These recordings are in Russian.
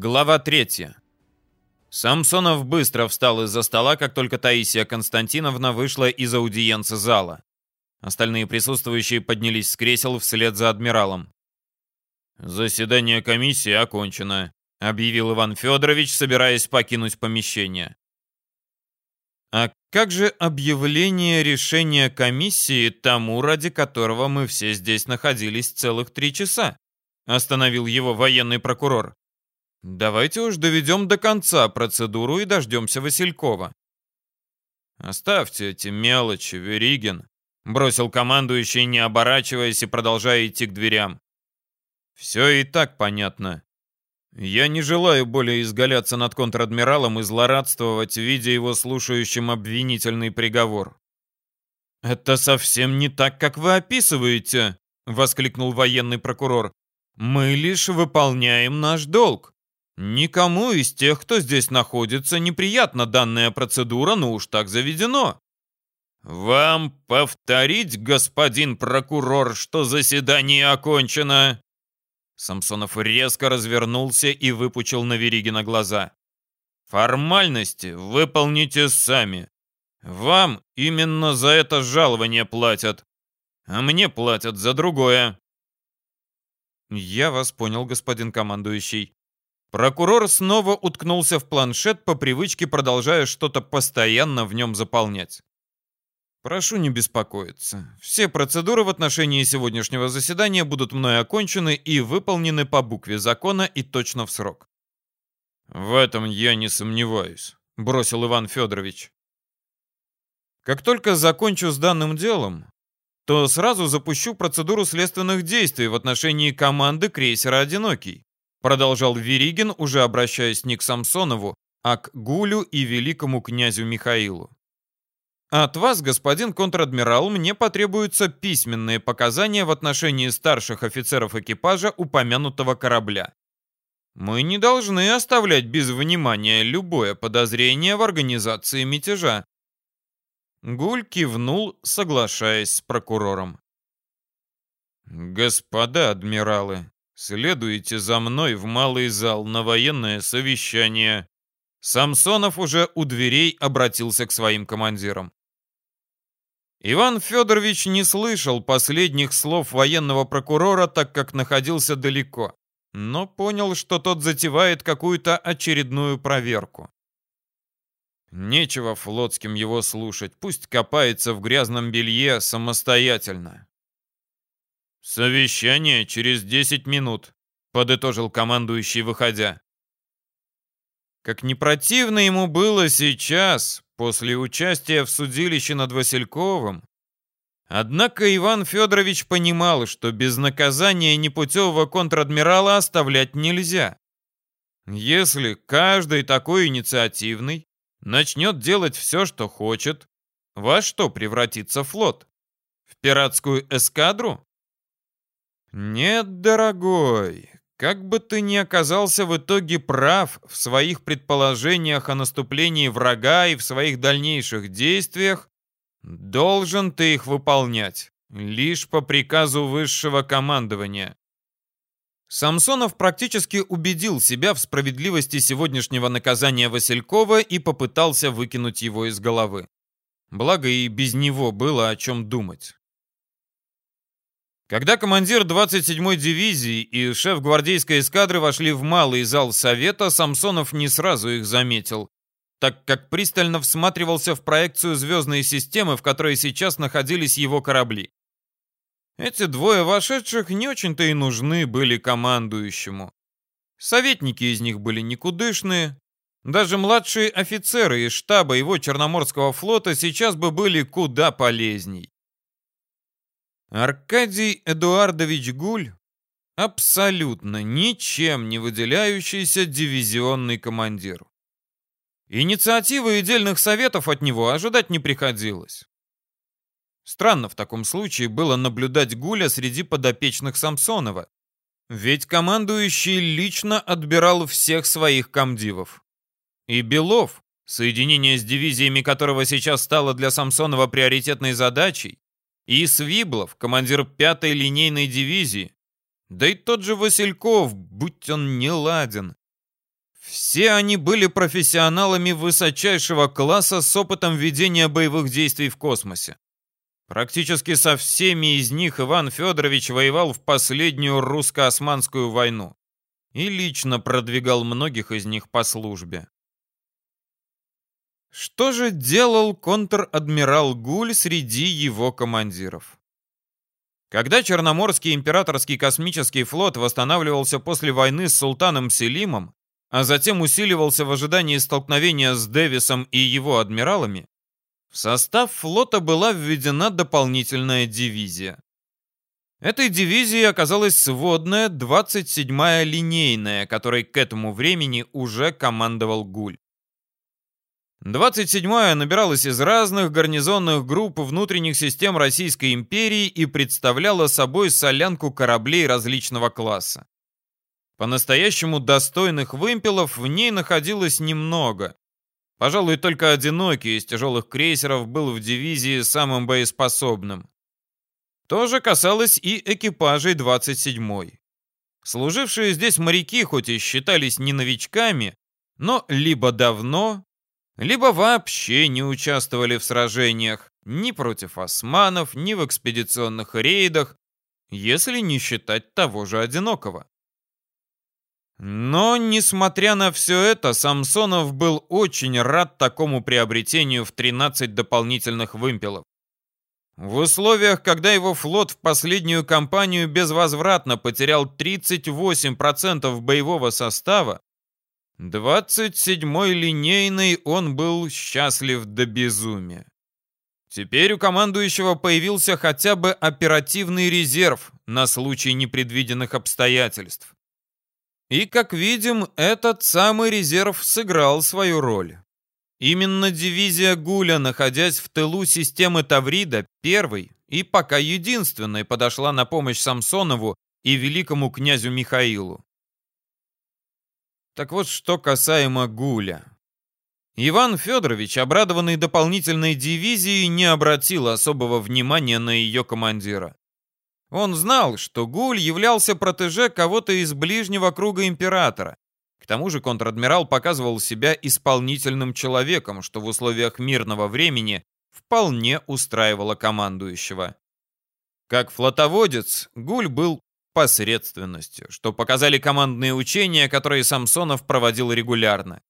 Глава третья. Самсонов быстро встал из-за стола, как только Таисия Константиновна вышла из аудиенца зала. Остальные присутствующие поднялись с кресел вслед за адмиралом. «Заседание комиссии окончено», — объявил Иван Федорович, собираясь покинуть помещение. «А как же объявление решения комиссии тому, ради которого мы все здесь находились целых три часа?» — остановил его военный прокурор. Давайте уж доведем до конца процедуру и дождемся Василькова. Оставьте эти мелочи, Веригин, бросил командующий, не оборачиваясь и продолжая идти к дверям. Все и так понятно. Я не желаю более изгаляться над контр-адмиралом и злорадствовать, видя его слушающим обвинительный приговор. «Это совсем не так, как вы описываете», — воскликнул военный прокурор. «Мы лишь выполняем наш долг. Никому из тех, кто здесь находится, неприятна данная процедура, но уж так заведено. Вам повторить, господин прокурор, что заседание окончено? Самсонов резко развернулся и выпучил на Веригина глаза. Формальности выполните сами. Вам именно за это жалование платят, а мне платят за другое. Я вас понял, господин командующий. Прокурор снова уткнулся в планшет, по привычке продолжая что-то постоянно в нем заполнять. Прошу не беспокоиться. Все процедуры в отношении сегодняшнего заседания будут мной окончены и выполнены по букве закона и точно в срок. В этом я не сомневаюсь, бросил Иван Федорович. Как только закончу с данным делом, то сразу запущу процедуру следственных действий в отношении команды крейсера «Одинокий». Продолжал Веригин, уже обращаясь не к Самсонову, а к Гулю и великому князю Михаилу. От вас, господин контр-адмирал, мне потребуются письменные показания в отношении старших офицеров экипажа упомянутого корабля. Мы не должны оставлять без внимания любое подозрение в организации мятежа. Гуль кивнул, соглашаясь с прокурором. «Господа адмиралы, Следуйте за мной в малый зал на военное совещание. Самсонов уже у дверей обратился к своим командирам. Иван Федорович не слышал последних слов военного прокурора, так как находился далеко, но понял, что тот затевает какую-то очередную проверку. Нечего флотским его слушать, пусть копается в грязном белье самостоятельно. «Совещание через 10 минут», — подытожил командующий, выходя. Как не противно ему было сейчас, после участия в судилище над Васильковым, однако Иван Федорович понимал, что без наказания непутевого контр-адмирала оставлять нельзя. Если каждый такой инициативный начнет делать все, что хочет, во что превратится флот? В пиратскую эскадру? Нет, дорогой, как бы ты ни оказался в итоге прав в своих предположениях о наступлении врага и в своих дальнейших действиях, должен ты их выполнять, лишь по приказу высшего командования. Самсонов практически убедил себя в справедливости сегодняшнего наказания Василькова и попытался выкинуть его из головы. Благо и без него было о чем думать. Когда командир 27-й дивизии и шеф гвардейской эскадры вошли в малый зал совета, Самсонов не сразу их заметил, так как пристально всматривался в проекцию звездной системы, в которой сейчас находились его корабли. Эти двое вошедших не очень-то и нужны были командующему. Советники из них были никудышные. Даже младшие офицеры из штаба его Черноморского флота сейчас бы были куда полезней. Аркадий Эдуардович Гуль абсолютно ничем не выделяющийся дивизионный командир. Инициативы и дельных советов от него ожидать не приходилось. Странно в таком случае было наблюдать Гуля среди подопечных Самсонова, ведь командующий лично отбирал всех своих комдивов. И Белов, соединение с дивизиями которого сейчас стало для Самсонова приоритетной задачей, и Свиблов, командир пятой линейной дивизии. Да и тот же Васильков, будь он не ладен. Все они были профессионалами высочайшего класса с опытом ведения боевых действий в космосе. Практически со всеми из них Иван Федорович воевал в последнюю русско-османскую войну и лично продвигал многих из них по службе. Что же делал контр-адмирал Гуль среди его командиров? Когда Черноморский императорский космический флот восстанавливался после войны с султаном Селимом, а затем усиливался в ожидании столкновения с Дэвисом и его адмиралами, в состав флота была введена дополнительная дивизия. Этой дивизией оказалась сводная 27-я линейная, которой к этому времени уже командовал Гуль. 27-я набиралась из разных гарнизонных групп внутренних систем Российской империи и представляла собой солянку кораблей различного класса. По-настоящему достойных вымпелов в ней находилось немного. Пожалуй, только одинокий из тяжелых крейсеров был в дивизии самым боеспособным. То же касалось и экипажей 27-й. Служившие здесь моряки хоть и считались не новичками, но либо давно, либо вообще не участвовали в сражениях ни против османов, ни в экспедиционных рейдах, если не считать того же одинокого. Но, несмотря на все это, Самсонов был очень рад такому приобретению в 13 дополнительных вымпелов. В условиях, когда его флот в последнюю кампанию безвозвратно потерял 38% боевого состава, 27-й линейный он был счастлив до безумия. Теперь у командующего появился хотя бы оперативный резерв на случай непредвиденных обстоятельств. И, как видим, этот самый резерв сыграл свою роль. Именно дивизия Гуля, находясь в тылу системы Таврида, первой и пока единственной подошла на помощь Самсонову и великому князю Михаилу. Так вот, что касаемо Гуля. Иван Федорович, обрадованный дополнительной дивизией, не обратил особого внимания на ее командира. Он знал, что Гуль являлся протеже кого-то из ближнего круга императора. К тому же контр-адмирал показывал себя исполнительным человеком, что в условиях мирного времени вполне устраивало командующего. Как флотоводец, Гуль был посредственностью, что показали командные учения, которые Самсонов проводил регулярно.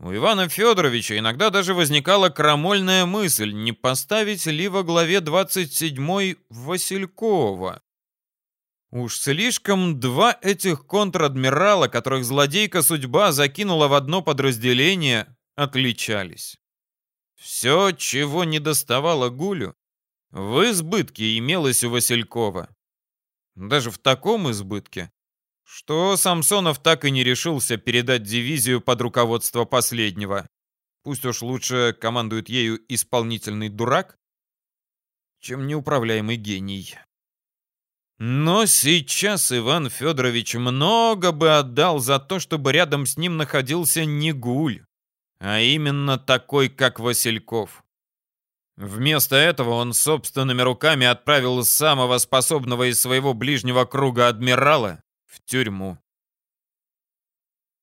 У Ивана Федоровича иногда даже возникала крамольная мысль, не поставить ли во главе 27-й Василькова. Уж слишком два этих контр-адмирала, которых злодейка судьба закинула в одно подразделение, отличались. Все, чего не доставало Гулю, в избытке имелось у Василькова. Даже в таком избытке, что Самсонов так и не решился передать дивизию под руководство последнего. Пусть уж лучше командует ею исполнительный дурак, чем неуправляемый гений. Но сейчас Иван Федорович много бы отдал за то, чтобы рядом с ним находился не гуль, а именно такой, как Васильков. Вместо этого он собственными руками отправил самого способного из своего ближнего круга адмирала в тюрьму.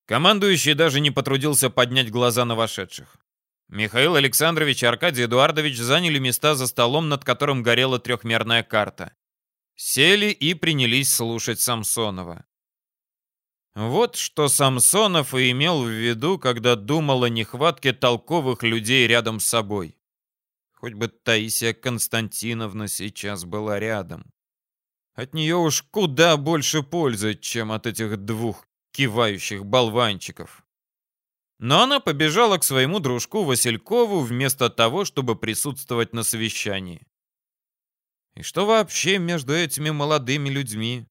Командующий даже не потрудился поднять глаза на вошедших. Михаил Александрович и Аркадий Эдуардович заняли места за столом, над которым горела трехмерная карта. Сели и принялись слушать Самсонова. Вот что Самсонов и имел в виду, когда думал о нехватке толковых людей рядом с собой. Хоть бы Таисия Константиновна сейчас была рядом. От нее уж куда больше пользы, чем от этих двух кивающих болванчиков. Но она побежала к своему дружку Василькову вместо того, чтобы присутствовать на совещании. И что вообще между этими молодыми людьми?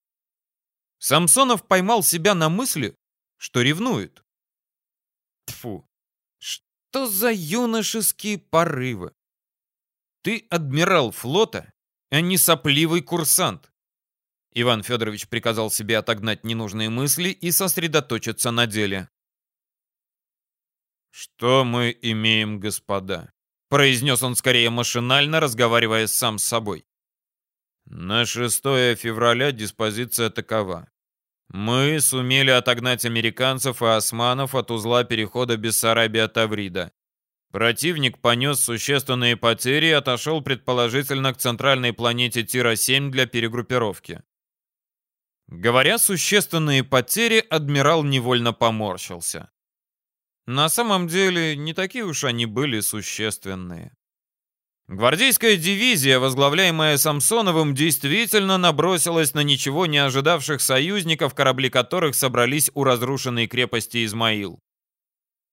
Самсонов поймал себя на мысли, что ревнует. Тфу, что за юношеские порывы? Ты адмирал флота, а не сопливый курсант. Иван Федорович приказал себе отогнать ненужные мысли и сосредоточиться на деле. «Что мы имеем, господа?» — произнес он скорее машинально, разговаривая сам с собой. «На 6 февраля диспозиция такова. Мы сумели отогнать американцев и османов от узла перехода Бессарабия-Таврида. Противник понес существенные потери и отошел предположительно к центральной планете Тира-7 для перегруппировки. Говоря существенные потери, адмирал невольно поморщился. На самом деле, не такие уж они были существенные. Гвардейская дивизия, возглавляемая Самсоновым, действительно набросилась на ничего не ожидавших союзников, корабли которых собрались у разрушенной крепости Измаил.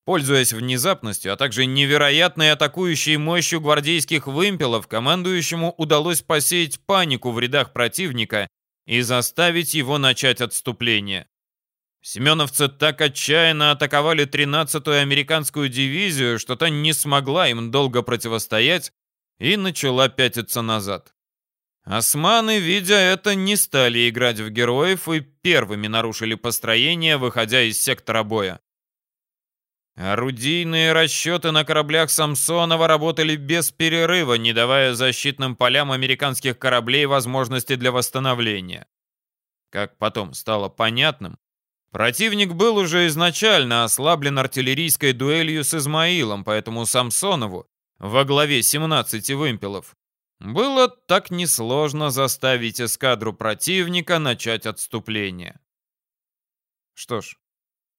Пользуясь внезапностью, а также невероятной атакующей мощью гвардейских вымпелов, командующему удалось посеять панику в рядах противника и заставить его начать отступление. Семеновцы так отчаянно атаковали 13-ю американскую дивизию, что та не смогла им долго противостоять и начала пятиться назад. Османы, видя это, не стали играть в героев и первыми нарушили построение, выходя из сектора боя. Орудийные расчеты на кораблях Самсонова работали без перерыва, не давая защитным полям американских кораблей возможности для восстановления. Как потом стало понятным, противник был уже изначально ослаблен артиллерийской дуэлью с Измаилом, поэтому Самсонову во главе 17 вымпелов было так несложно заставить эскадру противника начать отступление. Что ж,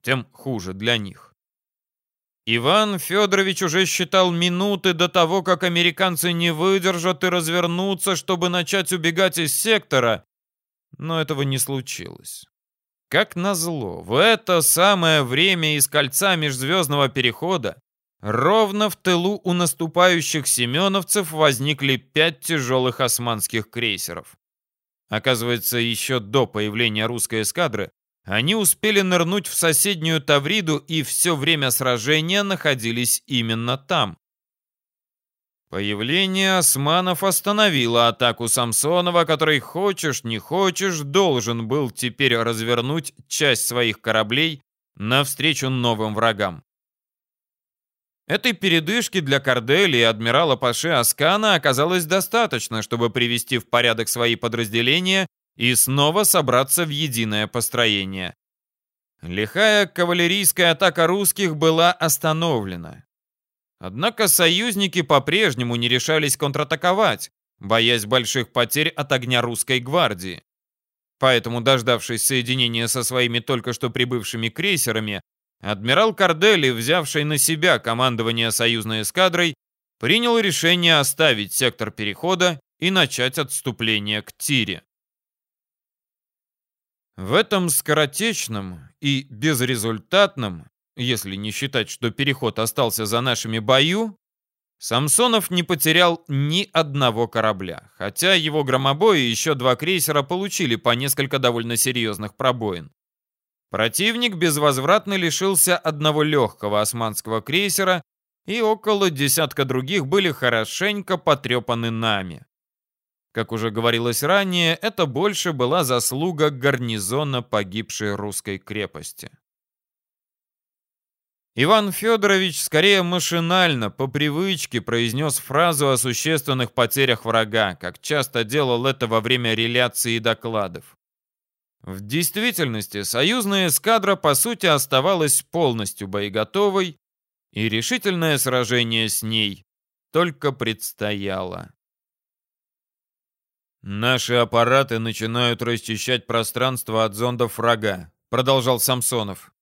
тем хуже для них. Иван Федорович уже считал минуты до того, как американцы не выдержат и развернутся, чтобы начать убегать из сектора, но этого не случилось. Как назло, в это самое время из кольца межзвездного перехода ровно в тылу у наступающих семеновцев возникли пять тяжелых османских крейсеров. Оказывается, еще до появления русской эскадры они успели нырнуть в соседнюю Тавриду и все время сражения находились именно там. Появление османов остановило атаку Самсонова, который, хочешь не хочешь, должен был теперь развернуть часть своих кораблей навстречу новым врагам. Этой передышки для Кардели и адмирала Паши Аскана оказалось достаточно, чтобы привести в порядок свои подразделения и снова собраться в единое построение. Лихая кавалерийская атака русских была остановлена. Однако союзники по-прежнему не решались контратаковать, боясь больших потерь от огня русской гвардии. Поэтому, дождавшись соединения со своими только что прибывшими крейсерами, адмирал Кардели, взявший на себя командование союзной эскадрой, принял решение оставить сектор перехода и начать отступление к Тире. В этом скоротечном и безрезультатном, если не считать, что переход остался за нашими бою, Самсонов не потерял ни одного корабля, хотя его громобои и еще два крейсера получили по несколько довольно серьезных пробоин. Противник безвозвратно лишился одного легкого османского крейсера, и около десятка других были хорошенько потрепаны нами. Как уже говорилось ранее, это больше была заслуга гарнизона погибшей русской крепости. Иван Федорович скорее машинально, по привычке, произнес фразу о существенных потерях врага, как часто делал это во время реляции и докладов. В действительности, союзная эскадра по сути оставалась полностью боеготовой, и решительное сражение с ней только предстояло. «Наши аппараты начинают расчищать пространство от зондов врага», — продолжал Самсонов.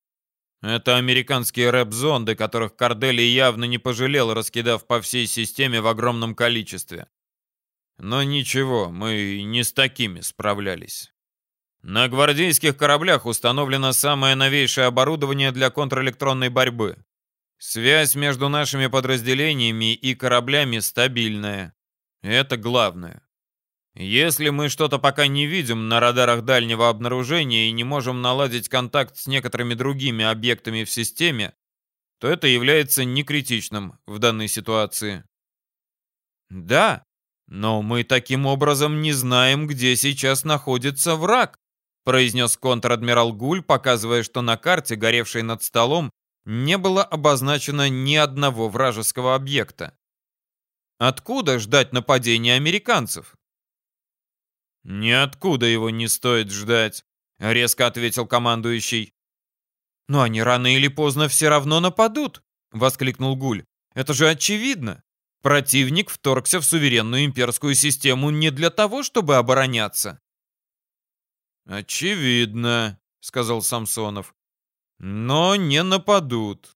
«Это американские рэп-зонды, которых Кардели явно не пожалел, раскидав по всей системе в огромном количестве. Но ничего, мы не с такими справлялись. На гвардейских кораблях установлено самое новейшее оборудование для контрэлектронной борьбы. Связь между нашими подразделениями и кораблями стабильная. Это главное. Если мы что-то пока не видим на радарах дальнего обнаружения и не можем наладить контакт с некоторыми другими объектами в системе, то это является некритичным в данной ситуации. Да, но мы таким образом не знаем, где сейчас находится враг, произнес контр-адмирал Гуль, показывая, что на карте, горевшей над столом, не было обозначено ни одного вражеского объекта. Откуда ждать нападения американцев? «Ниоткуда его не стоит ждать», — резко ответил командующий. «Но они рано или поздно все равно нападут!» — воскликнул Гуль. «Это же очевидно! Противник вторгся в суверенную имперскую систему не для того, чтобы обороняться!» «Очевидно», — сказал Самсонов. «Но не нападут.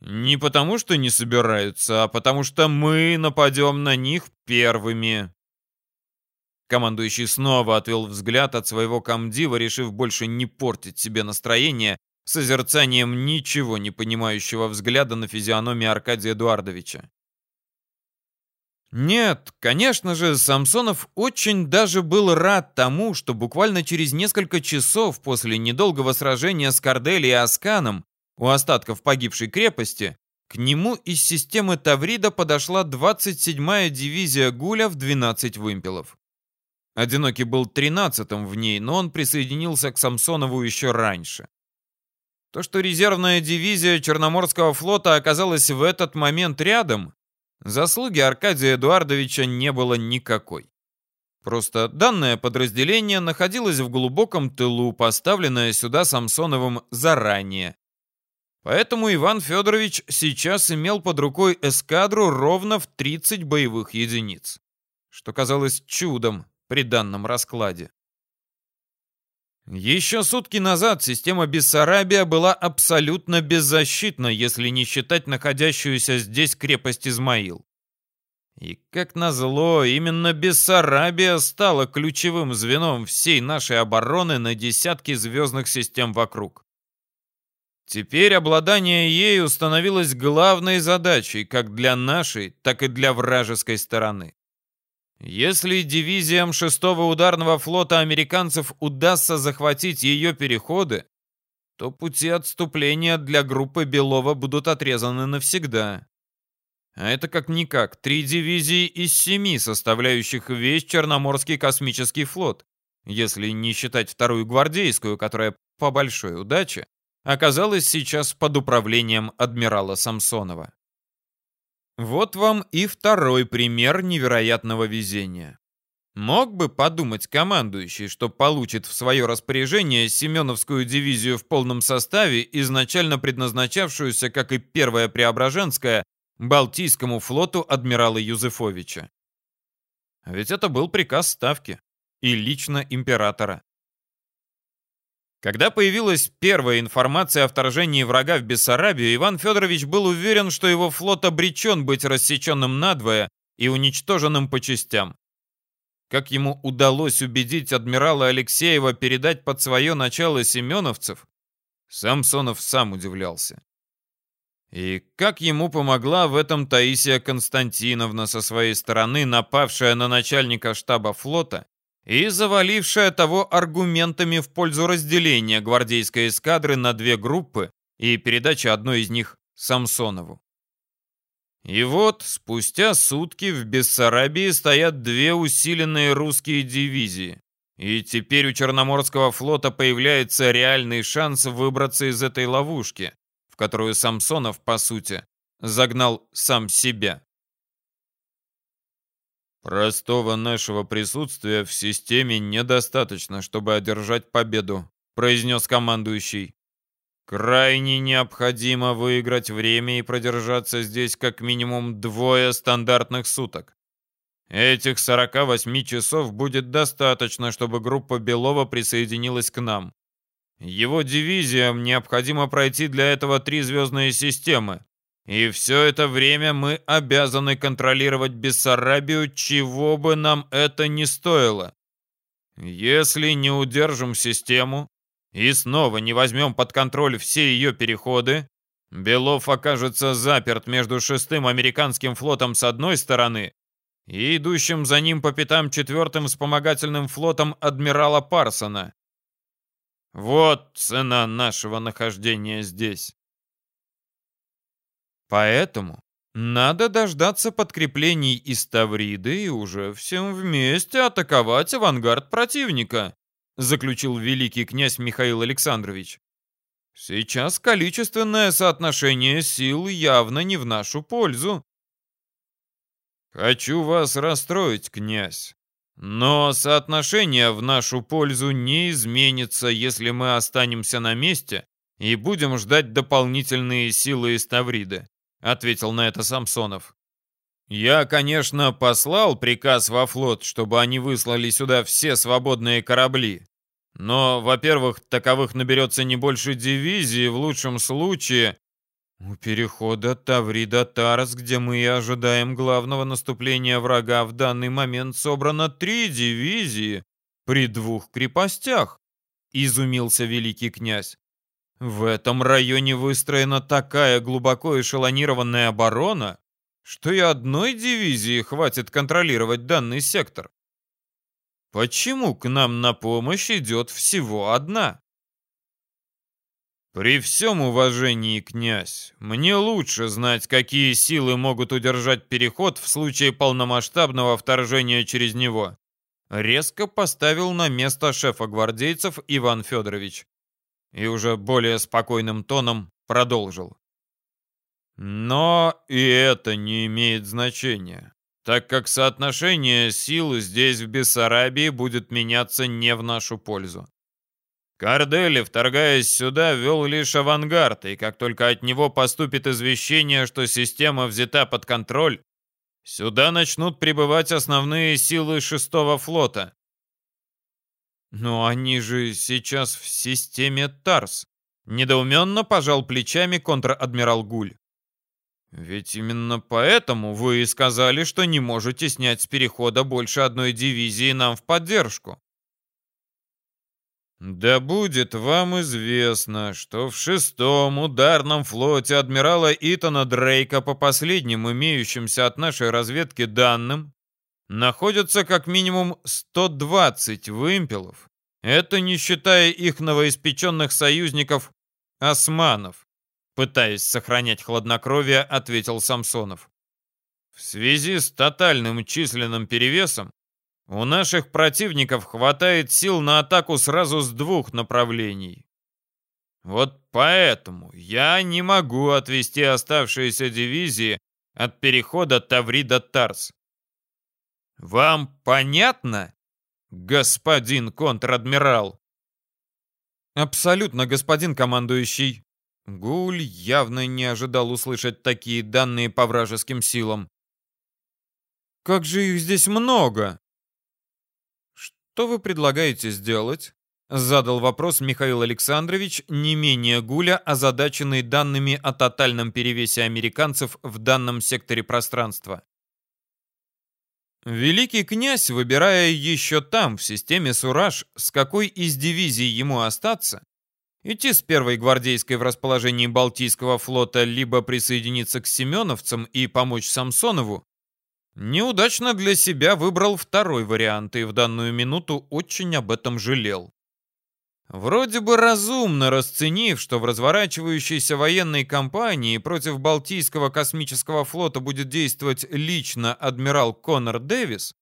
Не потому, что не собираются, а потому что мы нападем на них первыми». Командующий снова отвел взгляд от своего комдива, решив больше не портить себе настроение созерцанием ничего не понимающего взгляда на физиономию Аркадия Эдуардовича. Нет, конечно же, Самсонов очень даже был рад тому, что буквально через несколько часов после недолгого сражения с Кордели и Асканом у остатков погибшей крепости к нему из системы Таврида подошла 27-я дивизия Гуля в 12 вымпелов. Одинокий был 13-м в ней, но он присоединился к Самсонову еще раньше. То, что резервная дивизия Черноморского флота оказалась в этот момент рядом, заслуги Аркадия Эдуардовича не было никакой. Просто данное подразделение находилось в глубоком тылу, поставленное сюда Самсоновым заранее. Поэтому Иван Федорович сейчас имел под рукой эскадру ровно в 30 боевых единиц, что казалось чудом при данном раскладе. Еще сутки назад система Бессарабия была абсолютно беззащитна, если не считать находящуюся здесь крепость Измаил. И как назло, именно Бессарабия стала ключевым звеном всей нашей обороны на десятки звездных систем вокруг. Теперь обладание ею становилось главной задачей как для нашей, так и для вражеской стороны. Если дивизиям 6-го ударного флота американцев удастся захватить ее переходы, то пути отступления для группы Белова будут отрезаны навсегда. А это как-никак три дивизии из семи, составляющих весь Черноморский космический флот, если не считать вторую гвардейскую, которая, по большой удаче, оказалась сейчас под управлением адмирала Самсонова. Вот вам и второй пример невероятного везения. Мог бы подумать командующий, что получит в свое распоряжение Семеновскую дивизию в полном составе, изначально предназначавшуюся, как и первая Преображенская, Балтийскому флоту адмирала Юзефовича. Ведь это был приказ Ставки и лично императора. Когда появилась первая информация о вторжении врага в Бессарабию, Иван Федорович был уверен, что его флот обречен быть рассеченным надвое и уничтоженным по частям. Как ему удалось убедить адмирала Алексеева передать под свое начало семеновцев, Самсонов сам удивлялся. И как ему помогла в этом Таисия Константиновна со своей стороны, напавшая на начальника штаба флота и завалившая того аргументами в пользу разделения гвардейской эскадры на две группы и передачи одной из них Самсонову. И вот, спустя сутки в Бессарабии стоят две усиленные русские дивизии. И теперь у Черноморского флота появляется реальный шанс выбраться из этой ловушки, в которую Самсонов, по сути, загнал сам себя. «Простого нашего присутствия в системе недостаточно, чтобы одержать победу», произнес командующий. «Крайне необходимо выиграть время и продержаться здесь как минимум двое стандартных суток. Этих 48 часов будет достаточно, чтобы группа Белова присоединилась к нам. Его дивизиям необходимо пройти для этого три звездные системы, и все это время мы обязаны контролировать Бессарабию, чего бы нам это ни стоило. Если не удержим систему и снова не возьмем под контроль все ее переходы, Белов окажется заперт между шестым американским флотом с одной стороны и идущим за ним по пятам четвертым вспомогательным флотом адмирала Парсона. Вот цена нашего нахождения здесь. Поэтому надо дождаться подкреплений из Тавриды и уже всем вместе атаковать авангард противника, заключил великий князь Михаил Александрович. Сейчас количественное соотношение сил явно не в нашу пользу. Хочу вас расстроить, князь. Но соотношение в нашу пользу не изменится, если мы останемся на месте и будем ждать дополнительные силы из Тавриды», — ответил на это Самсонов. «Я, конечно, послал приказ во флот, чтобы они выслали сюда все свободные корабли. Но, во-первых, таковых наберется не больше дивизии, в лучшем случае у перехода Таврида-Тарас, где мы и ожидаем главного наступления врага, в данный момент собрано три дивизии при двух крепостях, изумился великий князь. В этом районе выстроена такая глубоко эшелонированная оборона, что и одной дивизии хватит контролировать данный сектор. Почему к нам на помощь идет всего одна? «При всем уважении, князь, мне лучше знать, какие силы могут удержать переход в случае полномасштабного вторжения через него», резко поставил на место шефа гвардейцев Иван Федорович и уже более спокойным тоном продолжил. «Но и это не имеет значения, так как соотношение сил здесь, в Бессарабии, будет меняться не в нашу пользу. Кардели, вторгаясь сюда, вел лишь авангард, и как только от него поступит извещение, что система взята под контроль, сюда начнут прибывать основные силы шестого флота. Но они же сейчас в системе ТАРС. Недоуменно пожал плечами контр-адмирал Гуль. Ведь именно поэтому вы и сказали, что не можете снять с перехода больше одной дивизии нам в поддержку. Да будет вам известно, что в шестом ударном флоте адмирала Итана Дрейка по последним имеющимся от нашей разведки данным находятся как минимум 120 вымпелов. Это не считая их новоиспеченных союзников османов. Пытаясь сохранять хладнокровие, ответил Самсонов. В связи с тотальным численным перевесом у наших противников хватает сил на атаку сразу с двух направлений. Вот поэтому я не могу отвести оставшиеся дивизии от перехода Таврида-Тарс. Вам понятно, господин контр-адмирал? Абсолютно, господин командующий. Гуль явно не ожидал услышать такие данные по вражеским силам. Как же их здесь много! «Что вы предлагаете сделать?» Задал вопрос Михаил Александрович, не менее Гуля, озадаченный данными о тотальном перевесе американцев в данном секторе пространства. Великий князь, выбирая еще там, в системе Сураж, с какой из дивизий ему остаться, идти с первой гвардейской в расположении Балтийского флота, либо присоединиться к семеновцам и помочь Самсонову, Неудачно для себя выбрал второй вариант и в данную минуту очень об этом жалел. Вроде бы разумно расценив, что в разворачивающейся военной кампании против Балтийского космического флота будет действовать лично адмирал Конор Дэвис,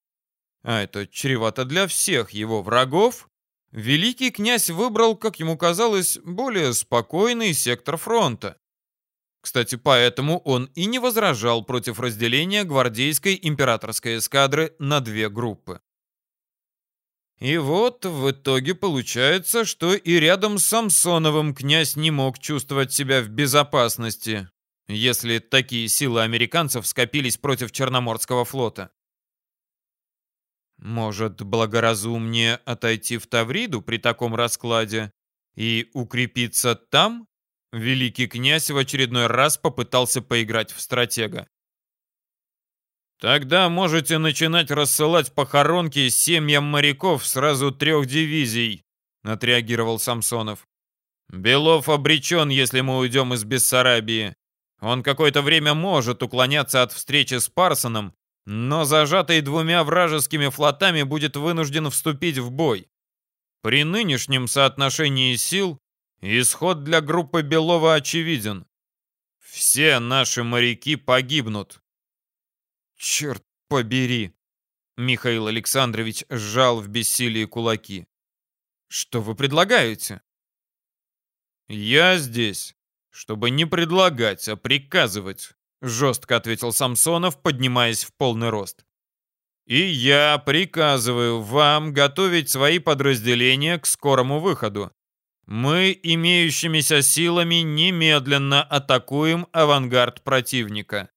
а это чревато для всех его врагов, великий князь выбрал, как ему казалось, более спокойный сектор фронта. Кстати, поэтому он и не возражал против разделения гвардейской императорской эскадры на две группы. И вот в итоге получается, что и рядом с Самсоновым князь не мог чувствовать себя в безопасности, если такие силы американцев скопились против Черноморского флота. Может, благоразумнее отойти в Тавриду при таком раскладе и укрепиться там? Великий князь в очередной раз попытался поиграть в стратега. «Тогда можете начинать рассылать похоронки семьям моряков сразу трех дивизий», — отреагировал Самсонов. «Белов обречен, если мы уйдем из Бессарабии. Он какое-то время может уклоняться от встречи с Парсоном, но зажатый двумя вражескими флотами будет вынужден вступить в бой. При нынешнем соотношении сил Исход для группы Белова очевиден. Все наши моряки погибнут. Черт побери! Михаил Александрович сжал в бессилии кулаки. Что вы предлагаете? Я здесь, чтобы не предлагать, а приказывать, жестко ответил Самсонов, поднимаясь в полный рост. И я приказываю вам готовить свои подразделения к скорому выходу. Мы имеющимися силами немедленно атакуем авангард противника.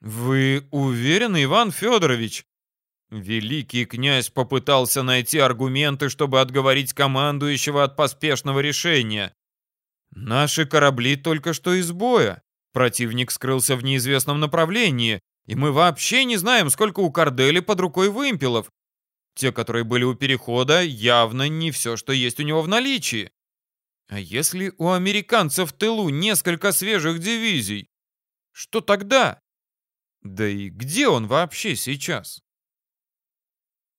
Вы уверены, Иван Федорович? Великий князь попытался найти аргументы, чтобы отговорить командующего от поспешного решения. Наши корабли только что из боя. Противник скрылся в неизвестном направлении, и мы вообще не знаем, сколько у Кардели под рукой вымпелов. Те, которые были у перехода, явно не все, что есть у него в наличии. А если у американцев в тылу несколько свежих дивизий? Что тогда? Да и где он вообще сейчас?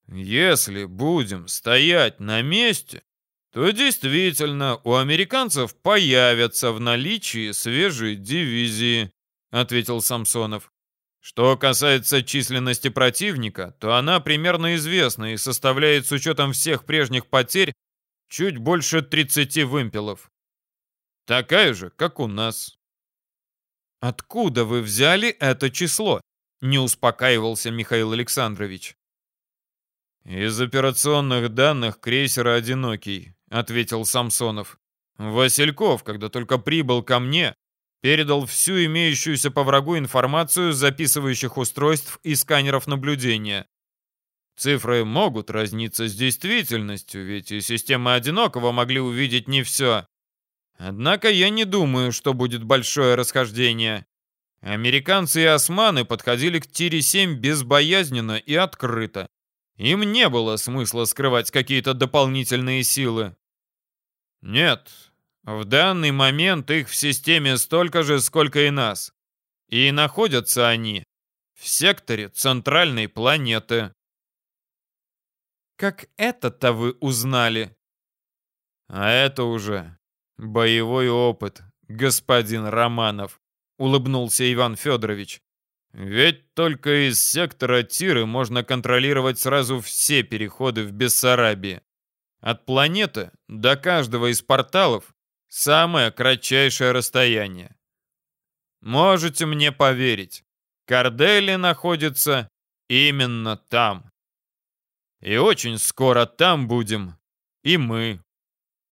Если будем стоять на месте, то действительно у американцев появятся в наличии свежие дивизии, ответил Самсонов. Что касается численности противника, то она примерно известна и составляет с учетом всех прежних потерь чуть больше 30 вымпелов. Такая же, как у нас. Откуда вы взяли это число? Не успокаивался Михаил Александрович. Из операционных данных крейсера «Одинокий», ответил Самсонов. Васильков, когда только прибыл ко мне, передал всю имеющуюся по врагу информацию записывающих устройств и сканеров наблюдения. Цифры могут разниться с действительностью, ведь и системы одинокого могли увидеть не все. Однако я не думаю, что будет большое расхождение. Американцы и османы подходили к Тире-7 безбоязненно и открыто. Им не было смысла скрывать какие-то дополнительные силы. Нет, в данный момент их в системе столько же, сколько и нас. И находятся они в секторе центральной планеты. Как это-то вы узнали? А это уже боевой опыт, господин Романов, улыбнулся Иван Федорович. Ведь только из сектора Тиры можно контролировать сразу все переходы в Бессарабии. От планеты до каждого из порталов самое кратчайшее расстояние. Можете мне поверить, Кардели находится именно там. И очень скоро там будем и мы.